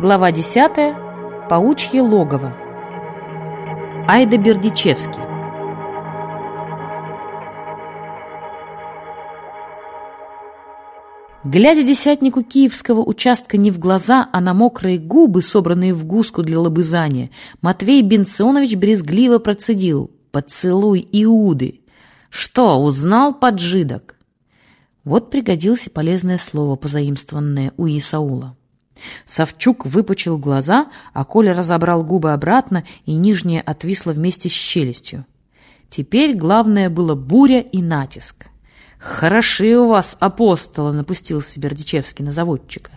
Глава 10. Паучье логово. Айда Бердичевский. Глядя десятнику киевского участка не в глаза, а на мокрые губы, собранные в гуску для лобызания, Матвей Бенционович брезгливо процедил «Поцелуй Иуды». «Что, узнал поджидок?» Вот пригодилось полезное слово, позаимствованное у Исаула. Савчук выпучил глаза, а Коля разобрал губы обратно, и нижняя отвисла вместе с челюстью. Теперь главное было буря и натиск. «Хороши у вас, апостолы!» — напустился Бердичевский на заводчика.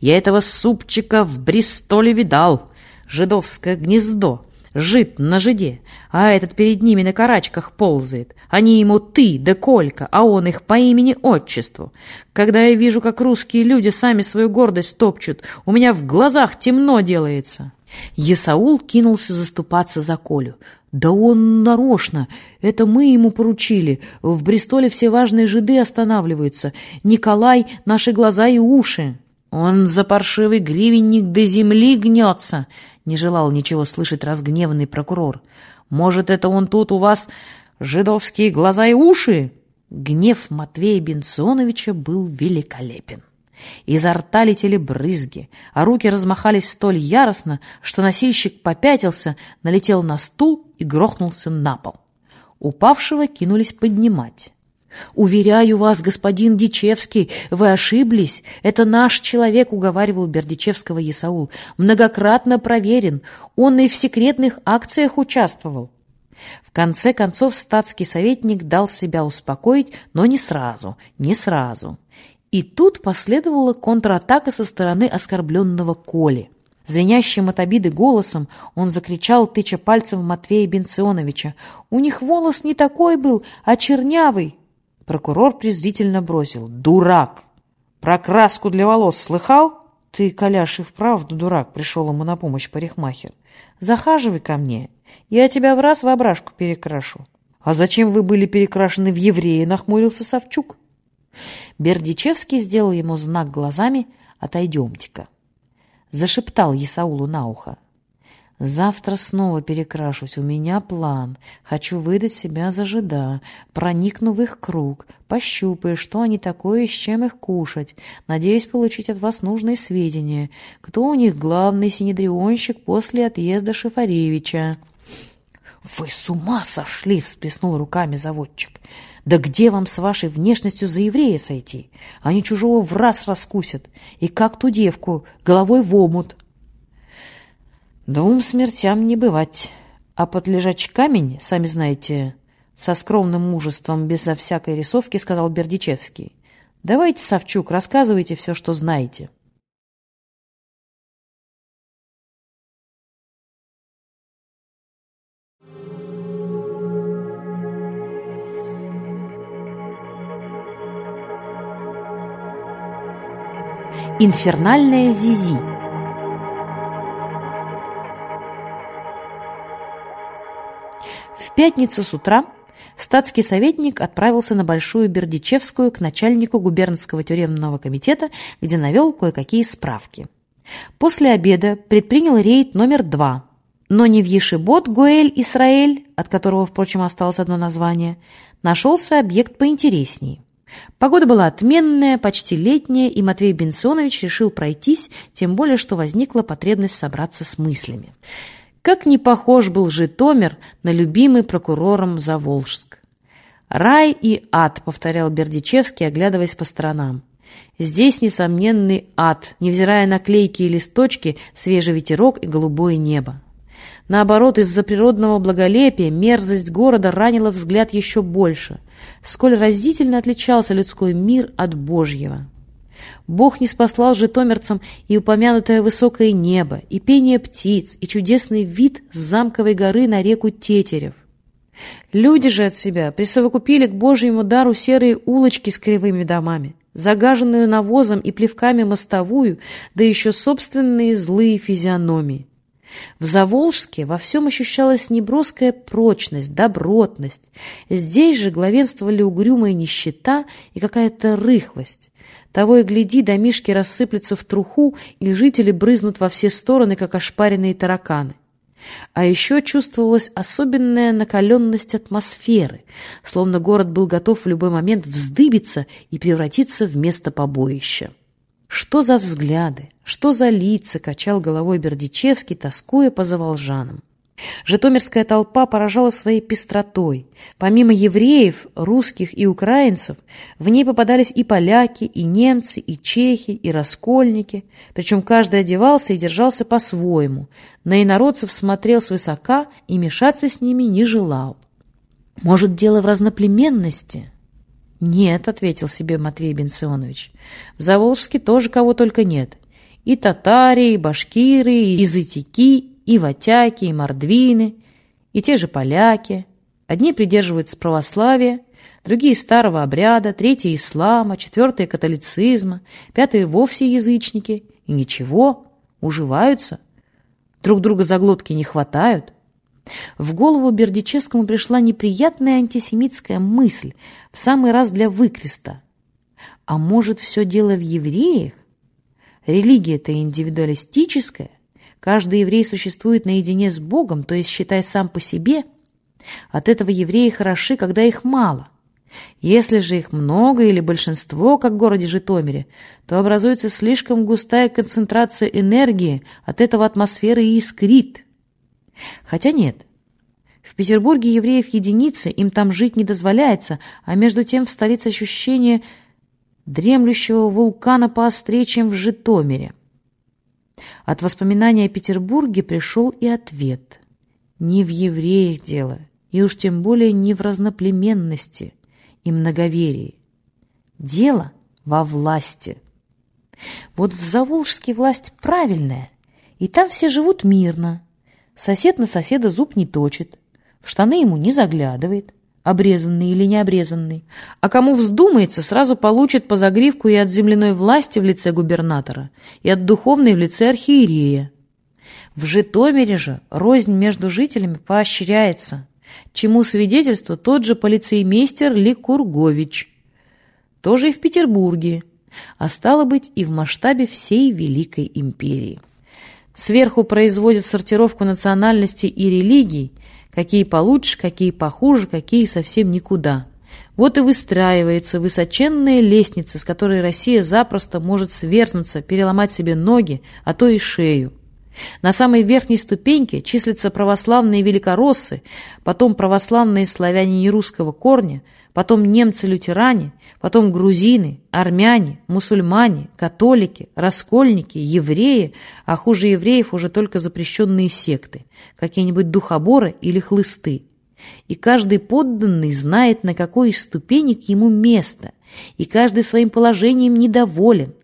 «Я этого супчика в Бристоле видал. Жидовское гнездо жид на жиде, а этот перед ними на карачках ползает. Они ему «ты» да «Колька», а он их по имени-отчеству. Когда я вижу, как русские люди сами свою гордость топчут, у меня в глазах темно делается». Есаул кинулся заступаться за Колю. «Да он нарочно! Это мы ему поручили. В Бристоле все важные жиды останавливаются. Николай — наши глаза и уши!» «Он за паршивый гривенник до земли гнется!» Не желал ничего слышать разгневанный прокурор. «Может, это он тут у вас жидовские глаза и уши?» Гнев Матвея Бенционовича был великолепен. Изо рта летели брызги, а руки размахались столь яростно, что носильщик попятился, налетел на стул и грохнулся на пол. Упавшего кинулись поднимать. «Уверяю вас, господин Дичевский, вы ошиблись. Это наш человек», — уговаривал Бердичевского Есаул. «Многократно проверен. Он и в секретных акциях участвовал». В конце концов статский советник дал себя успокоить, но не сразу, не сразу. И тут последовала контратака со стороны оскорбленного Коли. Звенящим от обиды голосом он закричал, тыча пальцем Матвея Бенционовича. «У них волос не такой был, а чернявый!» Прокурор презрительно бросил. «Дурак! Про краску для волос слыхал?» «Ты, Коляш, и вправду дурак», — пришел ему на помощь парикмахер. «Захаживай ко мне, я тебя в раз в ображку перекрашу». «А зачем вы были перекрашены в евреи?» — нахмурился Савчук. Бердичевский сделал ему знак глазами «Отойдемте-ка». Зашептал Есаулу на ухо. Завтра снова перекрашусь. У меня план. Хочу выдать себя за жида. Проникну в их круг. Пощупаю, что они такое и с чем их кушать. Надеюсь получить от вас нужные сведения. Кто у них главный синедрионщик после отъезда Шифаревича? «Вы с ума сошли!» — всплеснул руками заводчик. «Да где вам с вашей внешностью за еврея сойти? Они чужого в раз раскусят. И как ту девку, головой в омут, Двум смертям не бывать. А под лежачий камень, сами знаете, со скромным мужеством, безо всякой рисовки, сказал Бердичевский. Давайте, Савчук, рассказывайте все, что знаете. Инфернальная Зизи пятницу с утра статский советник отправился на Большую Бердичевскую к начальнику губернского тюремного комитета, где навел кое-какие справки. После обеда предпринял рейд номер два, но не в Ешибот Гуэль Исраэль, от которого, впрочем, осталось одно название, нашелся объект поинтересней. Погода была отменная, почти летняя, и Матвей Бенсонович решил пройтись, тем более, что возникла потребность собраться с мыслями. Как не похож был Житомир на любимый прокурором Заволжск. «Рай и ад», — повторял Бердичевский, оглядываясь по сторонам. «Здесь несомненный ад, невзирая на клейкие листочки, свежий ветерок и голубое небо». Наоборот, из-за природного благолепия мерзость города ранила взгляд еще больше. Сколь разительно отличался людской мир от Божьего. Бог не спаслал житомирцам и упомянутое высокое небо, и пение птиц, и чудесный вид с замковой горы на реку Тетерев. Люди же от себя присовокупили к Божьему дару серые улочки с кривыми домами, загаженную навозом и плевками мостовую, да еще собственные злые физиономии. В Заволжске во всем ощущалась неброская прочность, добротность. Здесь же главенствовали угрюмая нищета и какая-то рыхлость. Того и гляди, домишки рассыплются в труху, и жители брызнут во все стороны, как ошпаренные тараканы. А еще чувствовалась особенная накаленность атмосферы, словно город был готов в любой момент вздыбиться и превратиться в место побоища. Что за взгляды, что за лица, качал головой Бердичевский, тоскуя по заволжанам. Житомирская толпа поражала своей пестротой. Помимо евреев, русских и украинцев, в ней попадались и поляки, и немцы, и чехи, и раскольники. Причем каждый одевался и держался по-своему. На инородцев смотрел свысока и мешаться с ними не желал. Может, дело в разноплеменности? Нет, ответил себе Матвей Бенционович. В Заволжске тоже кого только нет. И татари, и башкиры, и язытики, и ватяки, и мордвины, и те же поляки. Одни придерживаются православия, другие старого обряда, третьи ислама, четвертые католицизма, пятые вовсе язычники. И ничего, уживаются. Друг друга за глотки не хватают. В голову Бердичевскому пришла неприятная антисемитская мысль, в самый раз для выкреста. А может, все дело в евреях? Религия-то индивидуалистическая. Каждый еврей существует наедине с Богом, то есть считай сам по себе. От этого евреи хороши, когда их мало. Если же их много или большинство, как в городе Житомире, то образуется слишком густая концентрация энергии, от этого атмосфера и искрит. Хотя нет. В Петербурге евреев единицы, им там жить не дозволяется, а между тем в столице ощущение дремлющего вулкана поострее, чем в Житомире. От воспоминания о Петербурге пришел и ответ. Не в евреях дело, и уж тем более не в разноплеменности и многоверии. Дело во власти. Вот в Заволжске власть правильная, и там все живут мирно. Сосед на соседа зуб не точит, в штаны ему не заглядывает обрезанный или не обрезанный. А кому вздумается, сразу получит по загривку и от земляной власти в лице губернатора, и от духовной в лице архиерея. В Житомире же рознь между жителями поощряется, чему свидетельство тот же полицеймейстер Ликургович. Тоже и в Петербурге, а стало быть и в масштабе всей Великой империи. Сверху производят сортировку национальностей и религий, Какие получше, какие похуже, какие совсем никуда. Вот и выстраивается высоченная лестница, с которой Россия запросто может сверзнуться, переломать себе ноги, а то и шею. На самой верхней ступеньке числятся православные великороссы, потом православные славяне нерусского корня, потом немцы-лютеране, потом грузины, армяне, мусульмане, католики, раскольники, евреи, а хуже евреев уже только запрещенные секты, какие-нибудь духоборы или хлысты. И каждый подданный знает, на какой из ступенек ему место, и каждый своим положением недоволен,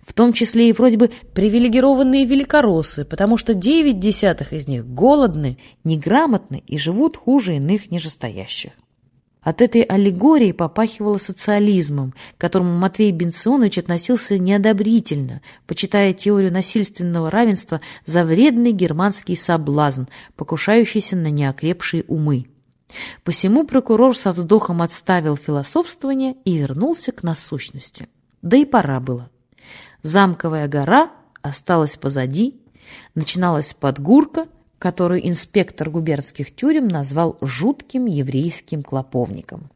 в том числе и вроде бы привилегированные великороссы, потому что девять десятых из них голодны, неграмотны и живут хуже иных нижестоящих. От этой аллегории попахивало социализмом, к которому Матвей Бенционович относился неодобрительно, почитая теорию насильственного равенства за вредный германский соблазн, покушающийся на неокрепшие умы. Посему прокурор со вздохом отставил философствование и вернулся к насущности. Да и пора было. Замковая гора осталась позади, начиналась Подгурка — которую инспектор губернских тюрем назвал жутким еврейским клоповником.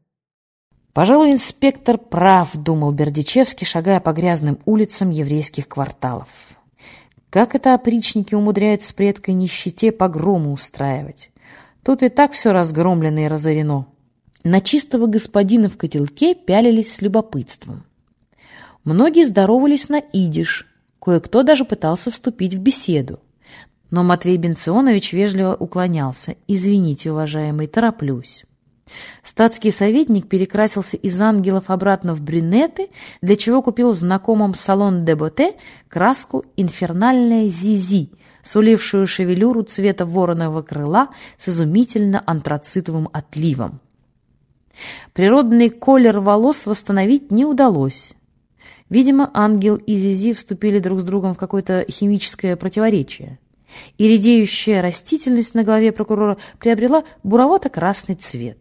«Пожалуй, инспектор прав», — думал Бердичевский, шагая по грязным улицам еврейских кварталов. «Как это опричники умудряются с предкой нищете погромы устраивать? Тут и так все разгромлено и разорено». На чистого господина в котелке пялились с любопытством. Многие здоровались на идиш, кое-кто даже пытался вступить в беседу. Но Матвей Бенционович вежливо уклонялся. «Извините, уважаемый, тороплюсь». Статский советник перекрасился из ангелов обратно в брюнеты, для чего купил в знакомом салон де Боте краску «Инфернальная Зизи», сулившую шевелюру цвета вороного крыла с изумительно антрацитовым отливом. Природный колер волос восстановить не удалось. Видимо, ангел и Зизи вступили друг с другом в какое-то химическое противоречие. И редеющая растительность на голове прокурора приобрела буровато-красный цвет.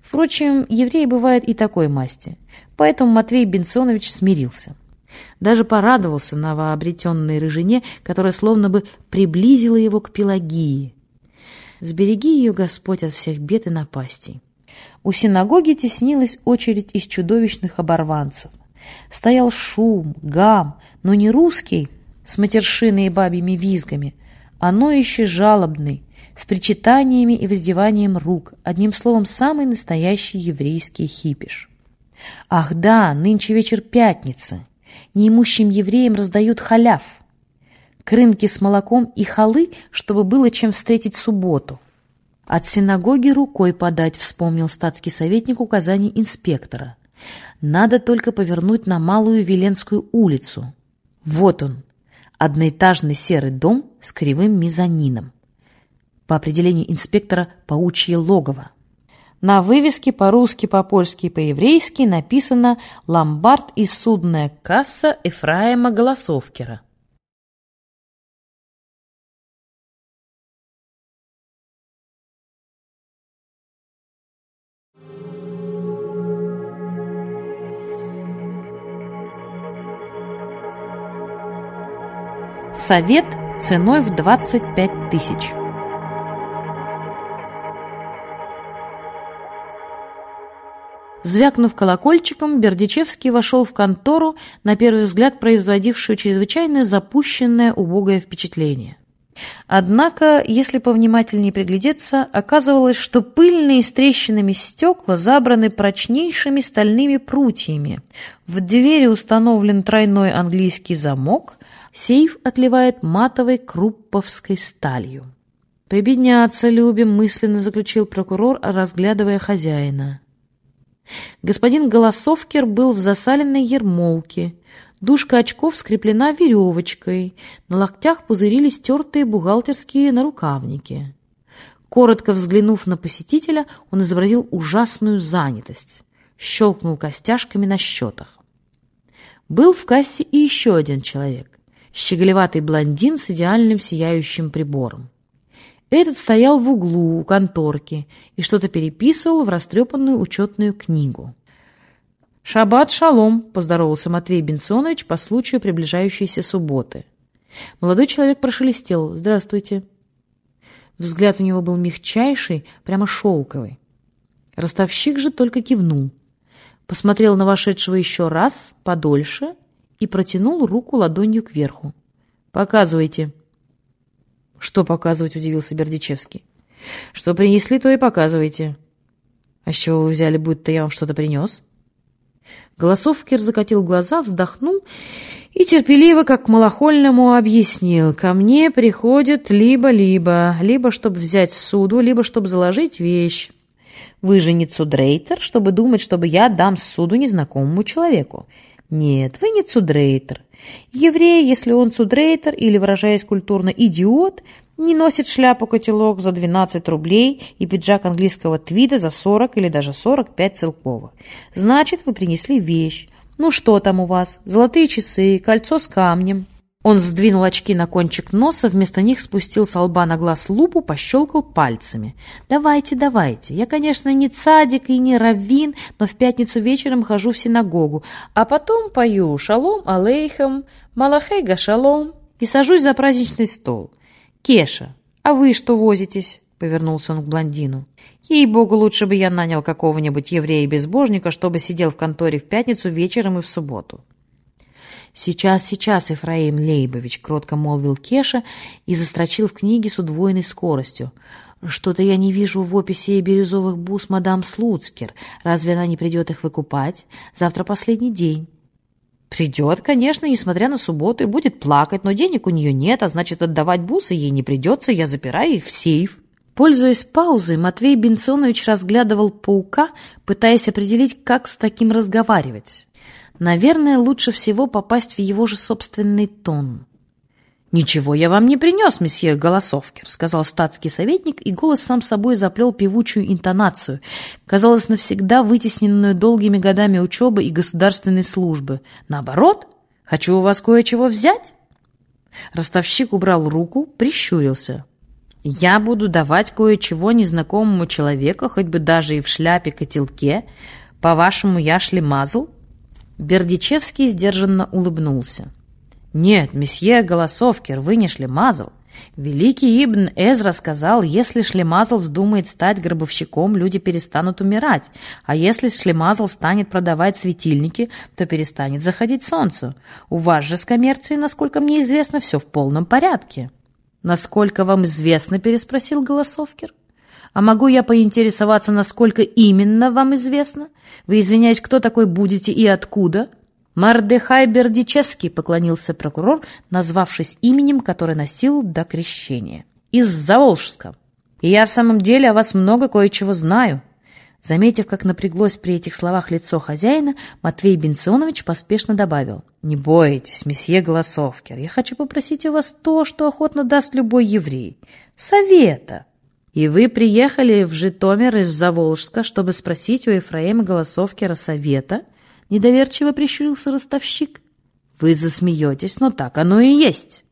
Впрочем, евреи бывают и такой масти, поэтому Матвей Бенционович смирился. Даже порадовался новообретенной рыжине, которая словно бы приблизила его к Пелагии. Сбереги ее, Господь, от всех бед и напастей. У синагоги теснилась очередь из чудовищных оборванцев. Стоял шум, гам, но не русский, с матершиной и бабьими визгами, а ноющий жалобный, с причитаниями и воздеванием рук, одним словом, самый настоящий еврейский хипиш. Ах да, нынче вечер пятницы. Неимущим евреям раздают халяв. Крынки с молоком и халы, чтобы было чем встретить субботу. От синагоги рукой подать, вспомнил статский советник указаний инспектора. Надо только повернуть на Малую Веленскую улицу. Вот он, одноэтажный серый дом с кривым мезонином. По определению инспектора «Паучье логово». На вывеске по-русски, по-польски и по-еврейски написано «Ломбард и судная касса Ефраима Голосовкера». Совет ценой в 25 тысяч. Звякнув колокольчиком, Бердичевский вошел в контору, на первый взгляд производившую чрезвычайно запущенное убогое впечатление. Однако, если повнимательнее приглядеться, оказывалось, что пыльные с трещинами стекла забраны прочнейшими стальными прутьями. В двери установлен тройной английский замок, сейф отливает матовой крупповской сталью. «Прибедняться любим», — мысленно заключил прокурор, разглядывая хозяина. Господин Голосовкер был в засаленной ермолке. Дужка очков скреплена веревочкой. На локтях пузырились тертые бухгалтерские нарукавники. Коротко взглянув на посетителя, он изобразил ужасную занятость. Щелкнул костяшками на счетах. Был в кассе и еще один человек. Щеголеватый блондин с идеальным сияющим прибором. Этот стоял в углу у конторки и что-то переписывал в растрепанную учетную книгу. «Шаббат шалом!» — поздоровался Матвей Бенсонович по случаю приближающейся субботы. Молодой человек прошелестел. «Здравствуйте!» Взгляд у него был мягчайший, прямо шелковый. Ростовщик же только кивнул. Посмотрел на вошедшего еще раз, подольше, и протянул руку ладонью кверху. «Показывайте!» «Что показывать?» — удивился Бердичевский. «Что принесли, то и показывайте». «А с чего вы взяли, будто я вам что-то принес?» Голосовкер закатил глаза, вздохнул и терпеливо, как к малохольному, объяснил. «Ко мне приходят либо-либо, либо чтобы взять суду, либо чтобы заложить вещь. Вы же не чтобы думать, чтобы я дам суду незнакомому человеку. Нет, вы не цудрейтер. Еврей, если он цудрейтер или, выражаясь культурно, идиот, не носит шляпу-котелок за 12 рублей и пиджак английского твида за 40 или даже 45 целковых. Значит, вы принесли вещь. Ну что там у вас? Золотые часы, кольцо с камнем. Он сдвинул очки на кончик носа, вместо них спустил с лба на глаз лупу, пощелкал пальцами. «Давайте, давайте. Я, конечно, не цадик и не раввин, но в пятницу вечером хожу в синагогу, а потом пою «Шалом алейхам», «Малахей шалом» и сажусь за праздничный стол. Кеша, а вы что возитесь?» — повернулся он к блондину. «Ей-богу, лучше бы я нанял какого-нибудь еврея-безбожника, чтобы сидел в конторе в пятницу вечером и в субботу». «Сейчас, сейчас, Ефраим Лейбович», — кротко молвил Кеша и застрочил в книге с удвоенной скоростью. «Что-то я не вижу в описи бирюзовых бус мадам Слуцкер. Разве она не придет их выкупать? Завтра последний день». «Придет, конечно, несмотря на субботу, и будет плакать, но денег у нее нет, а значит, отдавать бусы ей не придется, я запираю их в сейф». Пользуясь паузой, Матвей Бенционович разглядывал паука, пытаясь определить, как с таким разговаривать. Наверное, лучше всего попасть в его же собственный тон. «Ничего я вам не принес, месье Голосовкер», — сказал статский советник, и голос сам собой заплел певучую интонацию, казалось, навсегда вытесненную долгими годами учебы и государственной службы. «Наоборот, хочу у вас кое-чего взять». Ростовщик убрал руку, прищурился. «Я буду давать кое-чего незнакомому человеку, хоть бы даже и в шляпе-котелке. По-вашему, я шлемазл?» Бердичевский сдержанно улыбнулся. «Нет, месье Голосовкер, вы не шлемазл. Великий Ибн Эзра сказал, если Шлемазл вздумает стать гробовщиком, люди перестанут умирать, а если Шлемазл станет продавать светильники, то перестанет заходить солнцу. У вас же с коммерцией, насколько мне известно, все в полном порядке. «Насколько вам известно?» – переспросил Голосовкер. «А могу я поинтересоваться, насколько именно вам известно? Вы, извиняюсь, кто такой будете и откуда?» «Мардехай Бердичевский», — поклонился прокурор, назвавшись именем, которое носил до крещения. «Из Заволжска. И я в самом деле о вас много кое-чего знаю». Заметив, как напряглось при этих словах лицо хозяина, Матвей Бенционович поспешно добавил. «Не бойтесь, месье Голосовкер, я хочу попросить у вас то, что охотно даст любой еврей. Совета». «И вы приехали в Житомир из Заволжска, чтобы спросить у Ефраима Голосовкера совета?» Недоверчиво прищурился ростовщик. Вы засмеетесь, но так оно и есть.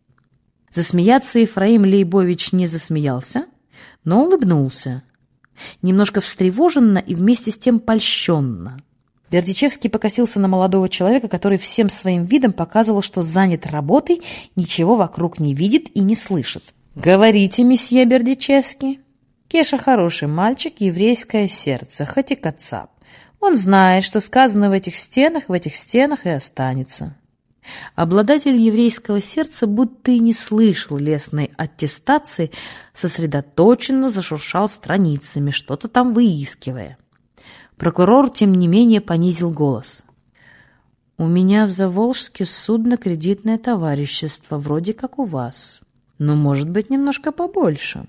Засмеяться Ефраим Лейбович не засмеялся, но улыбнулся. Немножко встревоженно и вместе с тем польщенно. Бердичевский покосился на молодого человека, который всем своим видом показывал, что занят работой, ничего вокруг не видит и не слышит. «Говорите, месье Бердичевский. Кеша хороший мальчик, еврейское сердце, хоть и кацап. Он знает, что сказано в этих стенах, в этих стенах и останется. Обладатель еврейского сердца будто и не слышал лесной аттестации, сосредоточенно зашуршал страницами, что-то там выискивая. Прокурор, тем не менее, понизил голос. «У меня в Заволжске судно-кредитное товарищество, вроде как у вас. Но, может быть, немножко побольше».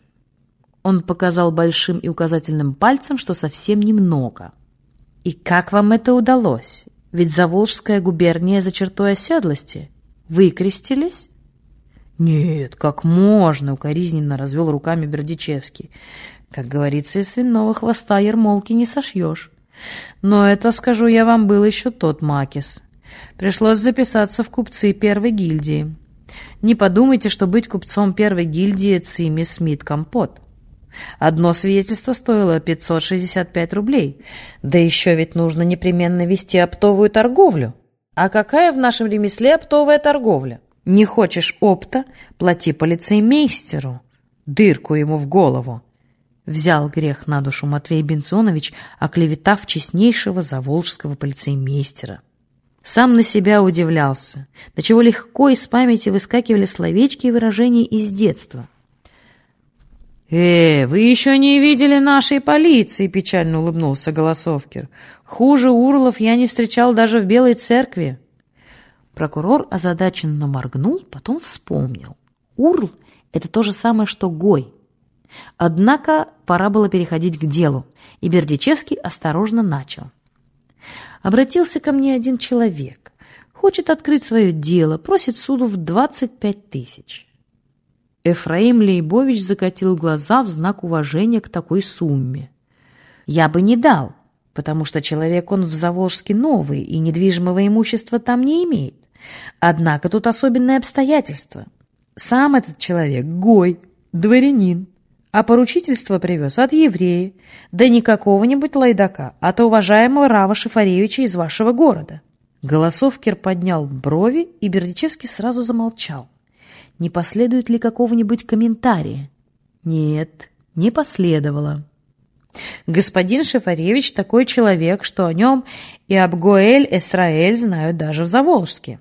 Он показал большим и указательным пальцем, что совсем немного – и как вам это удалось? Ведь Заволжская губерния за чертой оседлости. Выкрестились? Нет, как можно, укоризненно развел руками Бердичевский. Как говорится, из свиного хвоста ермолки не сошьешь. Но это, скажу я вам, был еще тот Макис. Пришлось записаться в купцы первой гильдии. Не подумайте, что быть купцом первой гильдии – Цими Смит Компот. Одно свидетельство стоило 565 рублей. Да еще ведь нужно непременно вести оптовую торговлю. А какая в нашем ремесле оптовая торговля? Не хочешь опта? Плати полицеймейстеру. Дырку ему в голову. Взял грех на душу Матвей Бенционович, оклеветав честнейшего заволжского полицеймейстера. Сам на себя удивлялся, до чего легко из памяти выскакивали словечки и выражения из детства. «Э, вы еще не видели нашей полиции!» — печально улыбнулся Голосовкер. «Хуже Урлов я не встречал даже в Белой церкви!» Прокурор озадаченно моргнул, потом вспомнил. Урл — это то же самое, что Гой. Однако пора было переходить к делу, и Бердичевский осторожно начал. Обратился ко мне один человек. Хочет открыть свое дело, просит суду в 25 тысяч. Эфраим Лейбович закатил глаза в знак уважения к такой сумме. «Я бы не дал, потому что человек он в Заволжске новый и недвижимого имущества там не имеет. Однако тут особенное обстоятельство. Сам этот человек — гой, дворянин, а поручительство привез от еврея, да не какого-нибудь лайдака, а от уважаемого Рава Шифаревича из вашего города». Голосовкер поднял брови, и Бердичевский сразу замолчал не последует ли какого-нибудь комментария. Нет, не последовало. Господин Шефаревич такой человек, что о нем и об Гоэль Эсраэль знают даже в Заволжске.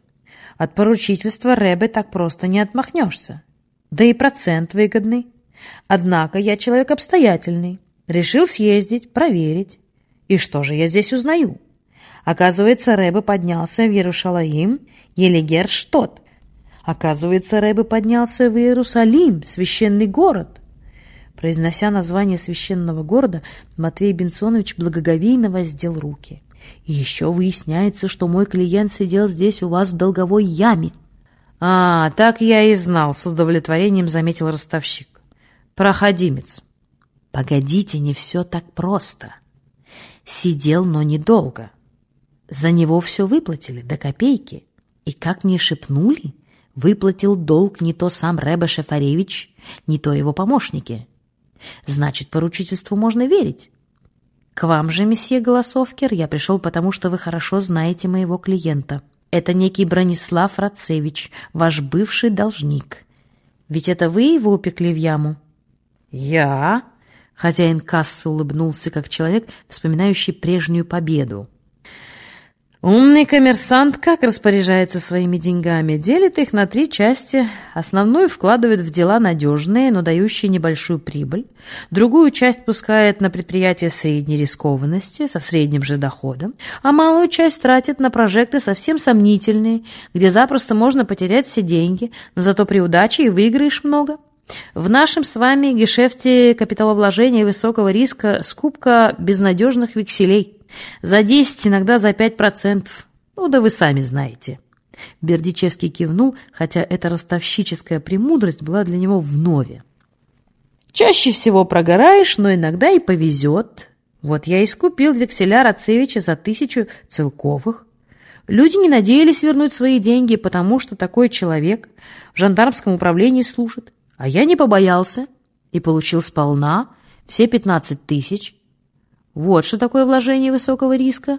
От поручительства Рэбе так просто не отмахнешься. Да и процент выгодный. Однако я человек обстоятельный. Решил съездить, проверить. И что же я здесь узнаю? Оказывается, Рэбе поднялся в Иерушалаим, Елигер-Штот, Оказывается, Рэбе поднялся в Иерусалим, священный город. Произнося название священного города, Матвей Бенсонович благоговейно воздел руки. И еще выясняется, что мой клиент сидел здесь у вас в долговой яме. А, так я и знал, с удовлетворением заметил ростовщик. Проходимец. Погодите, не все так просто. Сидел, но недолго. За него все выплатили, до копейки. И как мне шепнули, выплатил долг не то сам Рэбе Шефаревич, не то его помощники. Значит, поручительству можно верить. К вам же, месье Голосовкер, я пришел потому, что вы хорошо знаете моего клиента. Это некий Бронислав Рацевич, ваш бывший должник. Ведь это вы его упекли в яму? Я? Хозяин кассы улыбнулся, как человек, вспоминающий прежнюю победу. Умный коммерсант как распоряжается своими деньгами? Делит их на три части. Основную вкладывает в дела надежные, но дающие небольшую прибыль. Другую часть пускает на предприятия средней рискованности, со средним же доходом. А малую часть тратит на прожекты совсем сомнительные, где запросто можно потерять все деньги, но зато при удаче и выиграешь много. В нашем с вами гешефте капиталовложения высокого риска скупка безнадежных векселей – за десять, иногда за пять процентов. Ну да вы сами знаете. Бердичевский кивнул, хотя эта ростовщическая премудрость была для него вновь. Чаще всего прогораешь, но иногда и повезет. Вот я и скупил векселя Рацевича за тысячу целковых. Люди не надеялись вернуть свои деньги, потому что такой человек в жандармском управлении служит. А я не побоялся и получил сполна все пятнадцать тысяч. Вот что такое вложение высокого риска.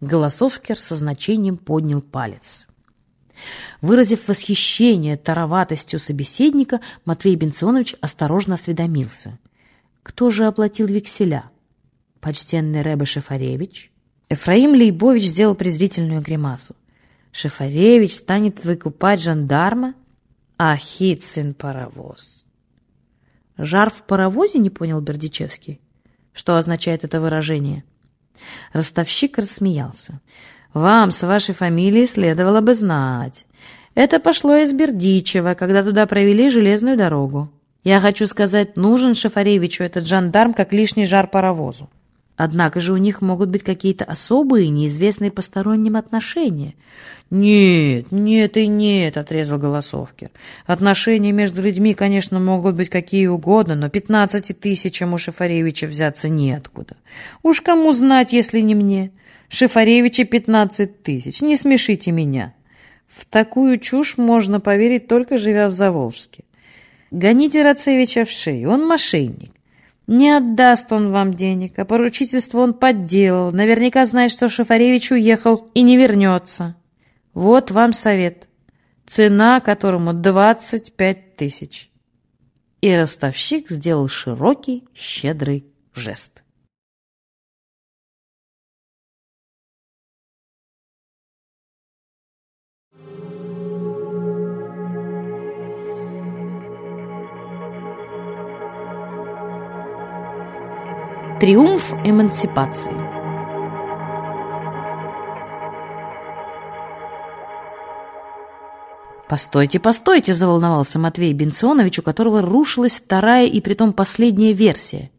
Голосовкер со значением поднял палец. Выразив восхищение тароватостью собеседника, Матвей Бенционович осторожно осведомился. Кто же оплатил векселя? Почтенный Рэбе Шефаревич? Эфраим Лейбович сделал презрительную гримасу. Шефаревич станет выкупать жандарма? Ахицин паровоз. Жар в паровозе, не понял Бердичевский? Что означает это выражение? Ростовщик рассмеялся. «Вам с вашей фамилией следовало бы знать. Это пошло из Бердичева, когда туда провели железную дорогу. Я хочу сказать, нужен Шафаревичу этот жандарм как лишний жар паровозу. Однако же у них могут быть какие-то особые, неизвестные посторонним отношения. «Нет, нет и нет», — отрезал Голосовкер. «Отношения между людьми, конечно, могут быть какие угодно, но пятнадцати тысячам у Шифаревича взяться неоткуда. Уж кому знать, если не мне? Шифаревича пятнадцать тысяч, не смешите меня». В такую чушь можно поверить, только живя в Заволжске. Гоните Рацевича в шею, он мошенник. Не отдаст он вам денег, а поручительство он подделал. Наверняка знает, что Шафаревич уехал и не вернется. Вот вам совет. Цена которому двадцать пять тысяч. И ростовщик сделал широкий, щедрый жест. Триумф эмансипации. «Постойте, постойте!» – заволновался Матвей Бенционович, у которого рушилась вторая и притом последняя версия.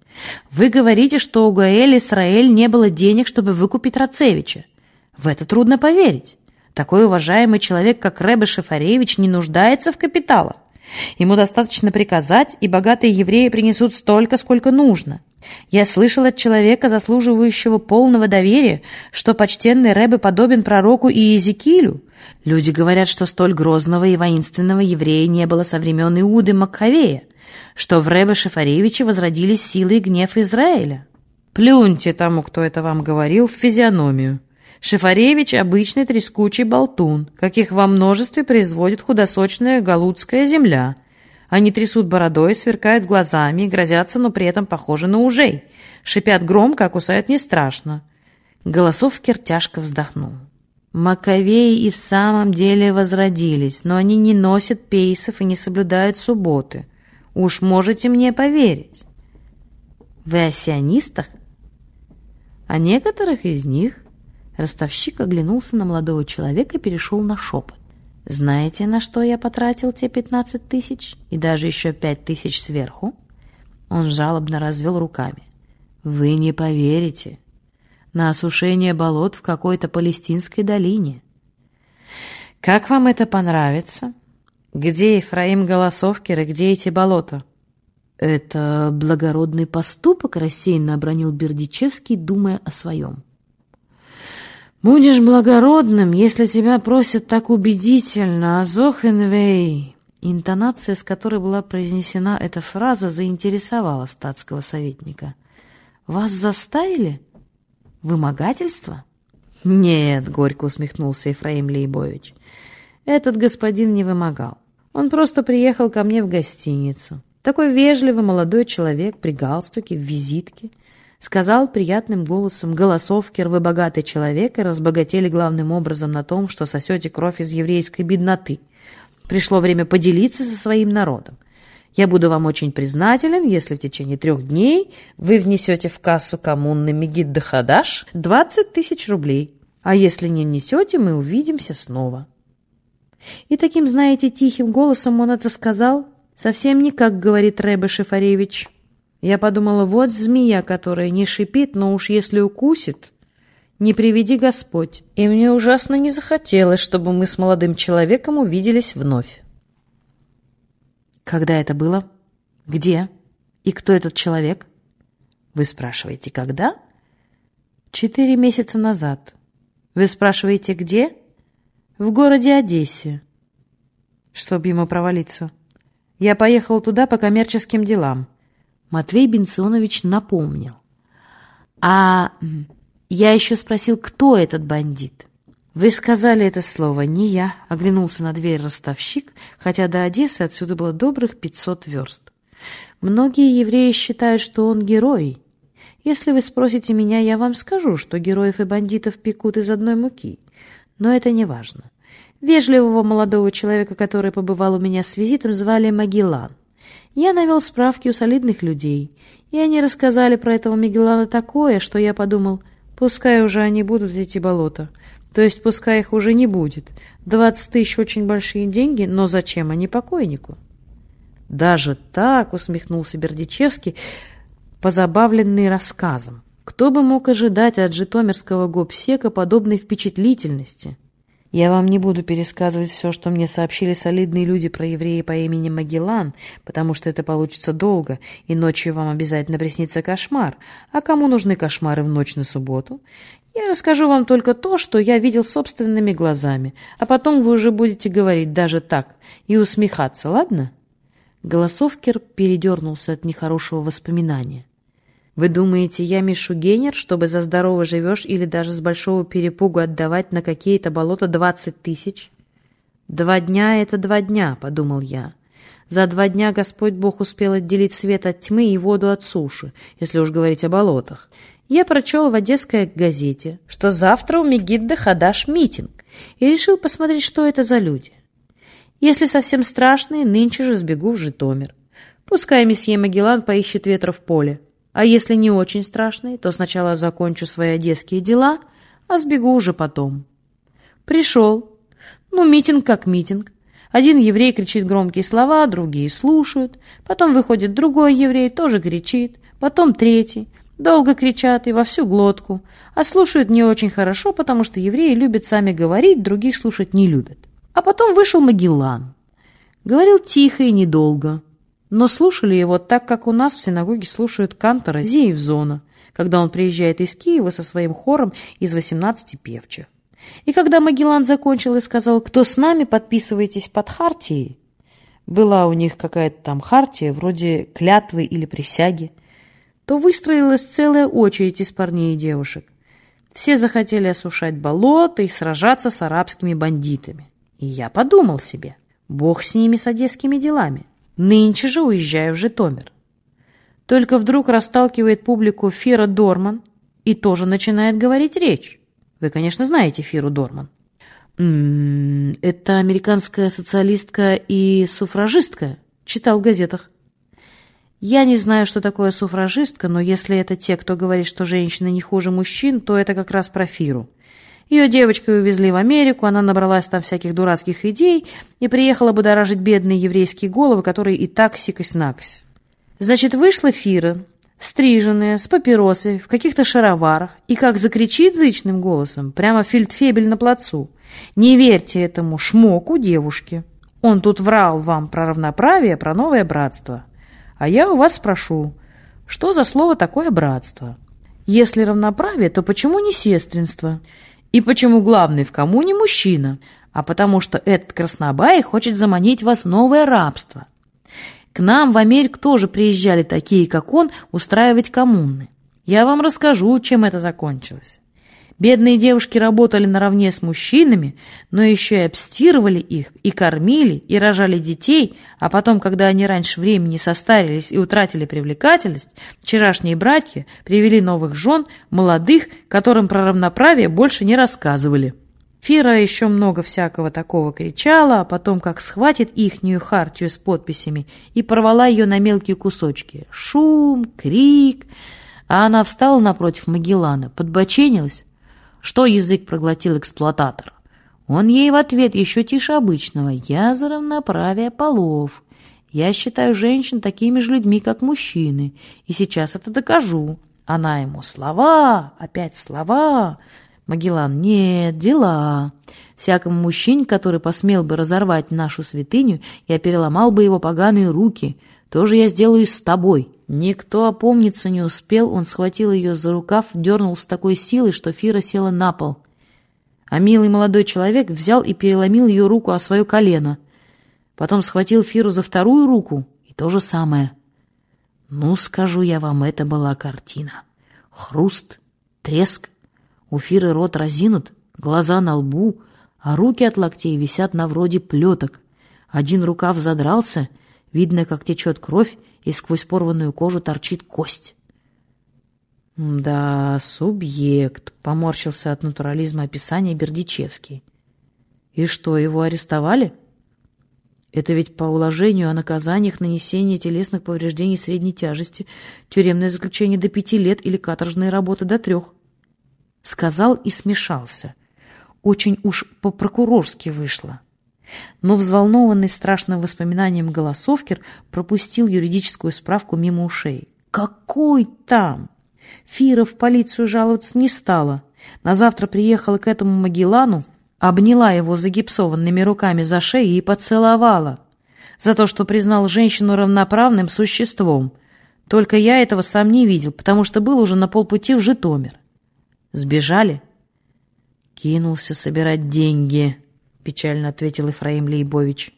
«Вы говорите, что у Гаэль Исраэль не было денег, чтобы выкупить Рацевича. В это трудно поверить. Такой уважаемый человек, как Рэбе Шефаревич, не нуждается в капиталах. Ему достаточно приказать, и богатые евреи принесут столько, сколько нужно. Я слышал от человека, заслуживающего полного доверия, что почтенный Рэбе подобен пророку Иезекиилю. Люди говорят, что столь грозного и воинственного еврея не было со времен Иуды Макхавея, что в Рэбе Шафаревиче возродились силы и гнев Израиля. Плюньте тому, кто это вам говорил, в физиономию. Шифаревич – обычный трескучий болтун, каких во множестве производит худосочная галутская земля – они трясут бородой, сверкают глазами грозятся, но при этом похожи на ужей. Шипят громко, а кусают не страшно. Голосовкер тяжко вздохнул. Маковеи и в самом деле возродились, но они не носят пейсов и не соблюдают субботы. Уж можете мне поверить. Вы о сионистах? А некоторых из них... Ростовщик оглянулся на молодого человека и перешел на шепот. Знаете, на что я потратил те пятнадцать тысяч? И даже еще пять тысяч сверху? Он жалобно развел руками. Вы не поверите. На осушение болот в какой-то палестинской долине. Как вам это понравится? Где Ефраим Голосовкер и где эти болота? Это благородный поступок, рассеянно обронил Бердичевский, думая о своем. «Будешь благородным, если тебя просят так убедительно, Азохенвей!» Интонация, с которой была произнесена эта фраза, заинтересовала статского советника. «Вас заставили? Вымогательство?» «Нет», — горько усмехнулся Ефраим Лейбович. «Этот господин не вымогал. Он просто приехал ко мне в гостиницу. Такой вежливый молодой человек при галстуке, в визитке. Сказал приятным голосом, «Голосовкер, вы богатый человек и разбогатели главным образом на том, что сосете кровь из еврейской бедноты. Пришло время поделиться со своим народом. Я буду вам очень признателен, если в течение трех дней вы внесете в кассу коммунный Мегид Дахадаш 20 тысяч рублей. А если не внесете, мы увидимся снова». И таким, знаете, тихим голосом он это сказал, совсем не как говорит Рэбе Шифаревич. Я подумала, вот змея, которая не шипит, но уж если укусит, не приведи Господь. И мне ужасно не захотелось, чтобы мы с молодым человеком увиделись вновь. Когда это было? Где? И кто этот человек? Вы спрашиваете, когда? Четыре месяца назад. Вы спрашиваете, где? В городе Одессе. Чтоб ему провалиться. Я поехал туда по коммерческим делам. Матвей Бенционович напомнил. А я еще спросил, кто этот бандит. Вы сказали это слово, не я, оглянулся на дверь ростовщик, хотя до Одессы отсюда было добрых пятьсот верст. Многие евреи считают, что он герой. Если вы спросите меня, я вам скажу, что героев и бандитов пекут из одной муки но это не важно. Вежливого молодого человека, который побывал у меня с визитом, звали Магеллан. Я навел справки у солидных людей, и они рассказали про этого Магеллана такое, что я подумал, пускай уже они будут эти болота. То есть пускай их уже не будет. Двадцать тысяч очень большие деньги, но зачем они покойнику? Даже так, усмехнулся Бердичевский, позабавленный рассказом. Кто бы мог ожидать от житомирского гопсека подобной впечатлительности? Я вам не буду пересказывать все, что мне сообщили солидные люди про еврея по имени Магеллан, потому что это получится долго, и ночью вам обязательно приснится кошмар. А кому нужны кошмары в ночь на субботу? Я расскажу вам только то, что я видел собственными глазами, а потом вы уже будете говорить даже так и усмехаться, ладно?» Голосовкер передернулся от нехорошего воспоминания. Вы думаете, я мишугенер, чтобы за здорово живешь или даже с большого перепугу отдавать на какие-то болота двадцать тысяч? Два дня — это два дня, — подумал я. За два дня Господь Бог успел отделить свет от тьмы и воду от суши, если уж говорить о болотах. Я прочел в Одесской газете, что завтра у Мегидда Хадаш митинг, и решил посмотреть, что это за люди. Если совсем страшные, нынче же сбегу в Житомир. Пускай месье Магеллан поищет ветра в поле. А если не очень страшный, то сначала закончу свои одесские дела, а сбегу уже потом. Пришел. Ну, митинг как митинг. Один еврей кричит громкие слова, другие слушают. Потом выходит другой еврей, тоже кричит. Потом третий. Долго кричат и во всю глотку. А слушают не очень хорошо, потому что евреи любят сами говорить, других слушать не любят. А потом вышел Магеллан. Говорил тихо и недолго но слушали его так, как у нас в синагоге слушают кантора Зиевзона, когда он приезжает из Киева со своим хором из 18 певчих. И когда Магеллан закончил и сказал, кто с нами, подписывайтесь под хартией, была у них какая-то там хартия, вроде клятвы или присяги, то выстроилась целая очередь из парней и девушек. Все захотели осушать болото и сражаться с арабскими бандитами. И я подумал себе, бог с ними, с одесскими делами. Нынче же уезжаю в Житомир. Только вдруг расталкивает публику Фира Дорман и тоже начинает говорить речь. Вы, конечно, знаете Фиру Дорман. «М -м, это американская социалистка и суфражистка, читал в газетах. Я не знаю, что такое суфражистка, но если это те, кто говорит, что женщины не хуже мужчин, то это как раз про Фиру. Ее девочкой увезли в Америку, она набралась там всяких дурацких идей и приехала бы дорожить бедные еврейские головы, которые и так сикось-накось. Значит, вышла Фира, стриженная, с папиросой, в каких-то шароварах, и как закричит зычным голосом, прямо фельдфебель на плацу. «Не верьте этому шмоку девушки. Он тут врал вам про равноправие, про новое братство. А я у вас спрошу, что за слово такое братство? Если равноправие, то почему не сестринство?» И почему главный в коммуне мужчина? А потому что этот краснобай хочет заманить вас в новое рабство. К нам в Америку тоже приезжали такие, как он, устраивать коммуны. Я вам расскажу, чем это закончилось. Бедные девушки работали наравне с мужчинами, но еще и обстирывали их, и кормили, и рожали детей, а потом, когда они раньше времени состарились и утратили привлекательность, вчерашние братья привели новых жен, молодых, которым про равноправие больше не рассказывали. Фира еще много всякого такого кричала, а потом как схватит ихнюю хартию с подписями и порвала ее на мелкие кусочки. Шум, крик. А она встала напротив Магеллана, подбоченилась, что язык проглотил эксплуататор? Он ей в ответ еще тише обычного. «Я за равноправие полов. Я считаю женщин такими же людьми, как мужчины. И сейчас это докажу». Она ему «Слова! Опять слова!» Магеллан «Нет, дела!» Всякому мужчине, который посмел бы разорвать нашу святыню, я переломал бы его поганые руки. Тоже я сделаю с тобой. Никто опомниться не успел, он схватил ее за рукав, дернул с такой силой, что Фира села на пол. А милый молодой человек взял и переломил ее руку о свое колено. Потом схватил Фиру за вторую руку, и то же самое. Ну, скажу я вам, это была картина. Хруст, треск. У Фиры рот разинут, глаза на лбу, а руки от локтей висят на вроде плеток. Один рукав задрался, видно, как течет кровь, и сквозь порванную кожу торчит кость. «Да, субъект», — поморщился от натурализма описания Бердичевский. «И что, его арестовали?» «Это ведь по уложению о наказаниях нанесения телесных повреждений средней тяжести, тюремное заключение до пяти лет или каторжные работы до трех». Сказал и смешался. Очень уж по-прокурорски вышло. Но взволнованный страшным воспоминанием голосовкер пропустил юридическую справку мимо ушей. «Какой там?» Фира в полицию жаловаться не стала. На завтра приехала к этому Магеллану, обняла его загипсованными руками за шею и поцеловала. За то, что признал женщину равноправным существом. Только я этого сам не видел, потому что был уже на полпути в Житомир. Сбежали? Кинулся собирать деньги. — печально ответил Ефраим Лейбович.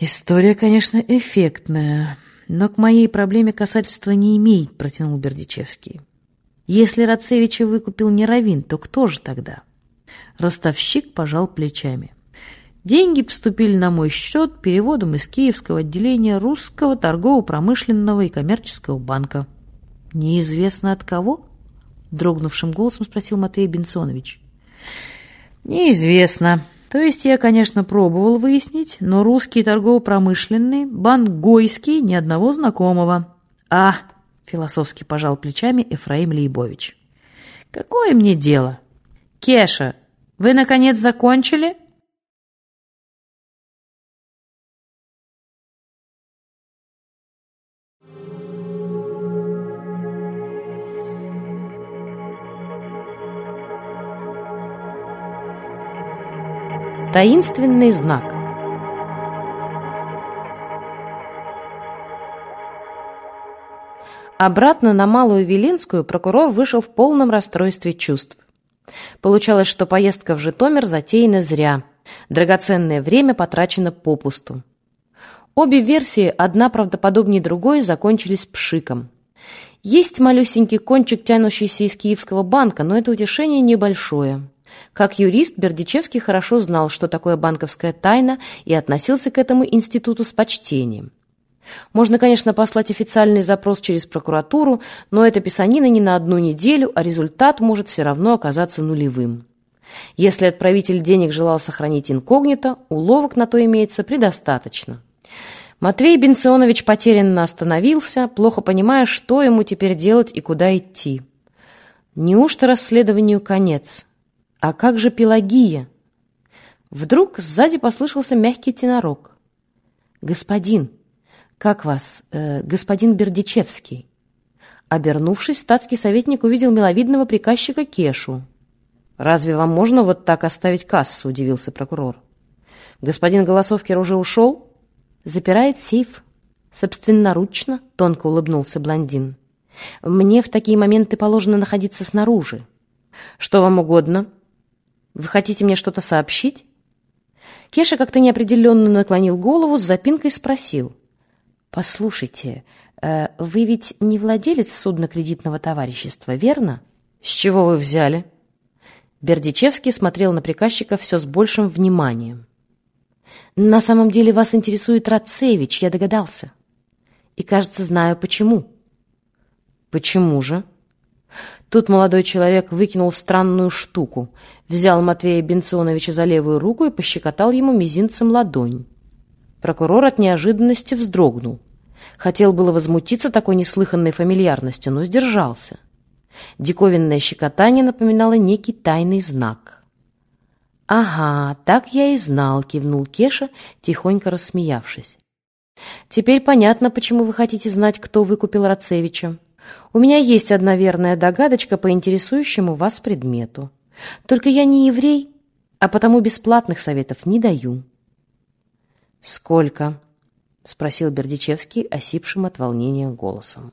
«История, конечно, эффектная, но к моей проблеме касательства не имеет», — протянул Бердичевский. «Если Рацевича выкупил не Равин, то кто же тогда?» Ростовщик пожал плечами. Деньги поступили на мой счет переводом из Киевского отделения Русского торгово-промышленного и коммерческого банка. «Неизвестно от кого?» — дрогнувшим голосом спросил Матвей Бенсонович. Неизвестно. То есть я, конечно, пробовал выяснить, но русский торгово-промышленный, бангойский, ни одного знакомого. А, философски пожал плечами Ефраим Лейбович. Какое мне дело? Кеша, вы, наконец, закончили? Таинственный знак Обратно на Малую Велинскую прокурор вышел в полном расстройстве чувств. Получалось, что поездка в Житомир затеяна зря. Драгоценное время потрачено попусту. Обе версии, одна правдоподобнее другой, закончились пшиком. Есть малюсенький кончик, тянущийся из Киевского банка, но это утешение небольшое. Как юрист, Бердичевский хорошо знал, что такое банковская тайна, и относился к этому институту с почтением. Можно, конечно, послать официальный запрос через прокуратуру, но это писанина не на одну неделю, а результат может все равно оказаться нулевым. Если отправитель денег желал сохранить инкогнито, уловок на то имеется предостаточно. Матвей Бенционович потерянно остановился, плохо понимая, что ему теперь делать и куда идти. Неужто расследованию конец? «А как же Пелагия?» Вдруг сзади послышался мягкий тенорок. «Господин, как вас, э, господин Бердичевский?» Обернувшись, статский советник увидел миловидного приказчика Кешу. «Разве вам можно вот так оставить кассу?» – удивился прокурор. «Господин Голосовкер уже ушел?» «Запирает сейф». «Собственноручно?» – тонко улыбнулся блондин. «Мне в такие моменты положено находиться снаружи». Что вам угодно? Вы хотите мне что-то сообщить? Кеша как-то неопределенно наклонил голову, с запинкой спросил. «Послушайте, э, вы ведь не владелец судно-кредитного товарищества, верно?» «С чего вы взяли?» Бердичевский смотрел на приказчика все с большим вниманием. «На самом деле вас интересует Рацевич, я догадался. И, кажется, знаю, почему». «Почему же?» Тут молодой человек выкинул странную штуку, взял Матвея Бенционовича за левую руку и пощекотал ему мизинцем ладонь. Прокурор от неожиданности вздрогнул. Хотел было возмутиться такой неслыханной фамильярностью, но сдержался. Диковинное щекотание напоминало некий тайный знак. «Ага, так я и знал», — кивнул Кеша, тихонько рассмеявшись. «Теперь понятно, почему вы хотите знать, кто выкупил Рацевича. У меня есть одна верная догадочка по интересующему вас предмету. Только я не еврей, а потому бесплатных советов не даю». «Сколько?» — спросил Бердичевский осипшим от волнения голосом.